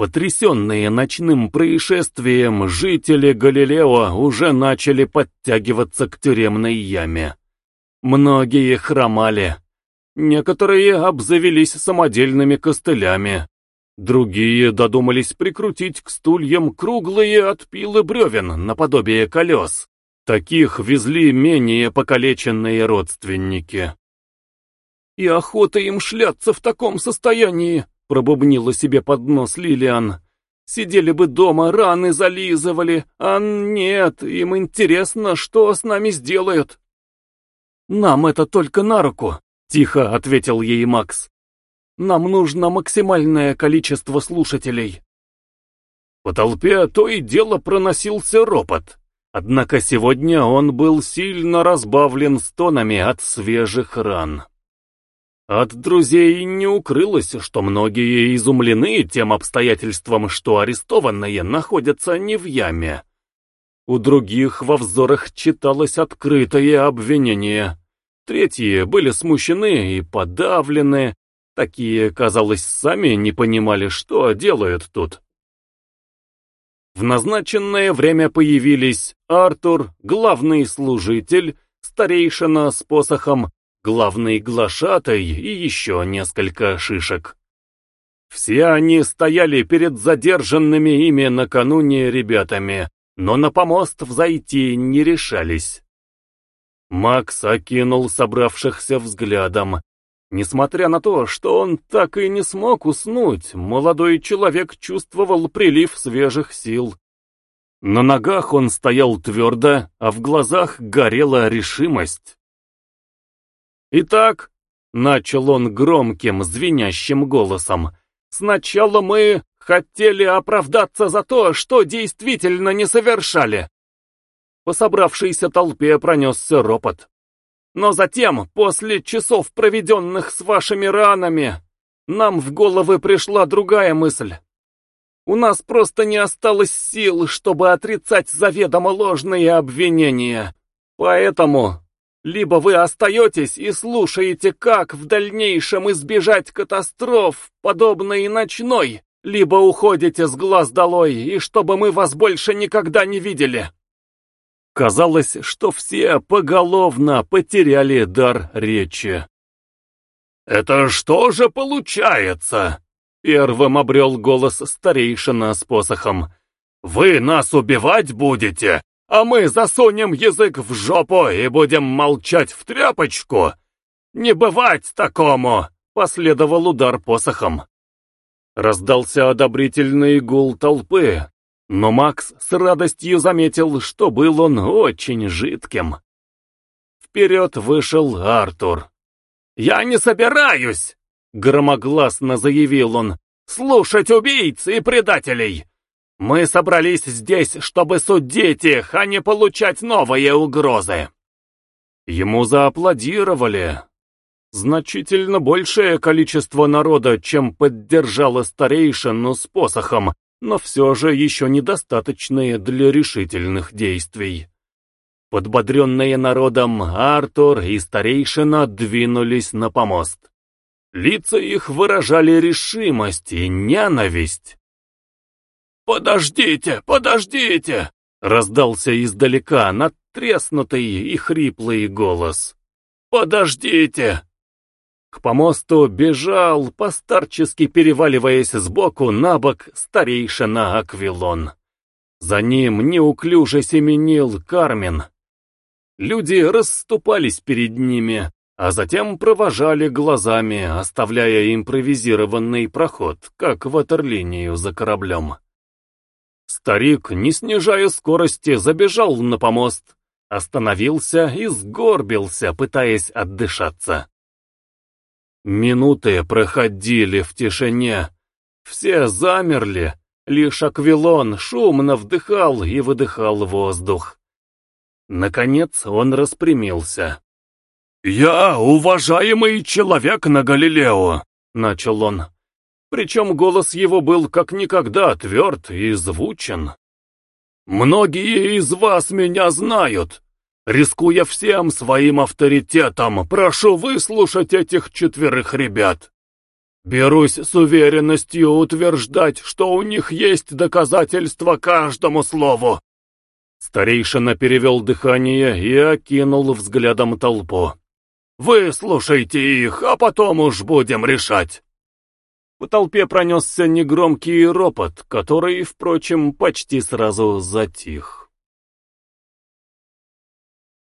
Потрясенные ночным происшествием, жители Галилео уже начали подтягиваться к тюремной яме. Многие хромали. Некоторые обзавелись самодельными костылями. Другие додумались прикрутить к стульям круглые отпилы бревен наподобие колес. Таких везли менее покалеченные родственники. «И охота им шляться в таком состоянии!» — пробубнила себе под нос Лилиан. «Сидели бы дома, раны зализывали, а нет, им интересно, что с нами сделают». «Нам это только на руку», — тихо ответил ей Макс. «Нам нужно максимальное количество слушателей». По толпе то и дело проносился ропот. Однако сегодня он был сильно разбавлен стонами от свежих ран. От друзей не укрылось, что многие изумлены тем обстоятельством, что арестованные находятся не в яме. У других во взорах читалось открытое обвинение. Третьи были смущены и подавлены. Такие, казалось, сами не понимали, что делают тут. В назначенное время появились Артур, главный служитель, старейшина с посохом, главный глашатай и еще несколько шишек. Все они стояли перед задержанными ими накануне ребятами, но на помост взойти не решались. Макс окинул собравшихся взглядом. Несмотря на то, что он так и не смог уснуть, молодой человек чувствовал прилив свежих сил. На ногах он стоял твердо, а в глазах горела решимость. «Итак», — начал он громким, звенящим голосом, — «сначала мы хотели оправдаться за то, что действительно не совершали». По собравшейся толпе пронесся ропот. Но затем, после часов, проведенных с вашими ранами, нам в головы пришла другая мысль. У нас просто не осталось сил, чтобы отрицать заведомо ложные обвинения. Поэтому либо вы остаетесь и слушаете, как в дальнейшем избежать катастроф, подобной ночной, либо уходите с глаз долой, и чтобы мы вас больше никогда не видели. Казалось, что все поголовно потеряли дар речи. «Это что же получается?» — первым обрел голос старейшина с посохом. «Вы нас убивать будете, а мы засунем язык в жопу и будем молчать в тряпочку. Не бывать такому!» — последовал удар посохом. Раздался одобрительный гул толпы, но Макс с радостью заметил, что был он очень жидким. Вперед вышел Артур. «Я не собираюсь!» — громогласно заявил он. «Слушать убийц и предателей! Мы собрались здесь, чтобы судить их, а не получать новые угрозы. Ему зааплодировали. Значительно большее количество народа, чем поддержало старейшину с посохом, но все же еще недостаточные для решительных действий. Подбодренные народом, Артур и старейшина двинулись на помост. Лица их выражали решимость и ненависть. «Подождите, подождите!» — раздался издалека надтреснутый и хриплый голос. «Подождите!» К помосту бежал, постарчески переваливаясь сбоку на бок, старейшина Аквилон. За ним неуклюже семенил Кармен. Люди расступались перед ними, а затем провожали глазами, оставляя импровизированный проход, как ватерлинию за кораблем. Старик, не снижая скорости, забежал на помост, остановился и сгорбился, пытаясь отдышаться. Минуты проходили в тишине. Все замерли, лишь Аквилон шумно вдыхал и выдыхал воздух. Наконец он распрямился. «Я уважаемый человек на Галилео», — начал он причем голос его был как никогда тверд и звучен. «Многие из вас меня знают. Рискуя всем своим авторитетом, прошу выслушать этих четверых ребят. Берусь с уверенностью утверждать, что у них есть доказательства каждому слову. Старейшина перевел дыхание и окинул взглядом толпу. «Вы слушайте их, а потом уж будем решать». В толпе пронесся негромкий ропот, который, впрочем, почти сразу затих.